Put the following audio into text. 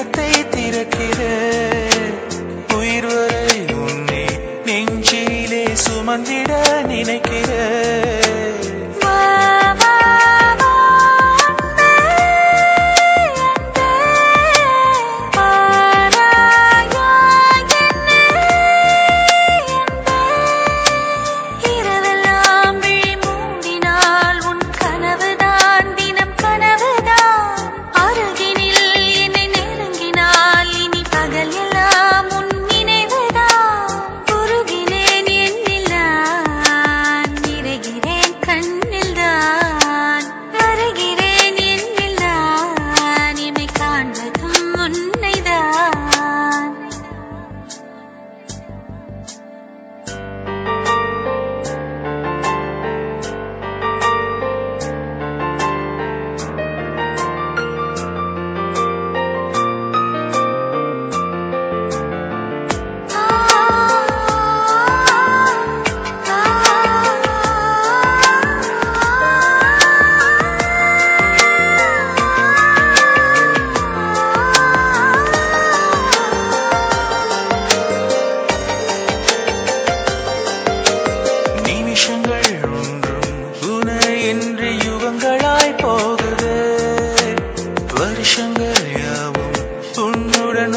இதயத்தை திறக்கிற உயிர் வரை உன்னை நெஞ்சிலே சுமந்திட நினைக்கிற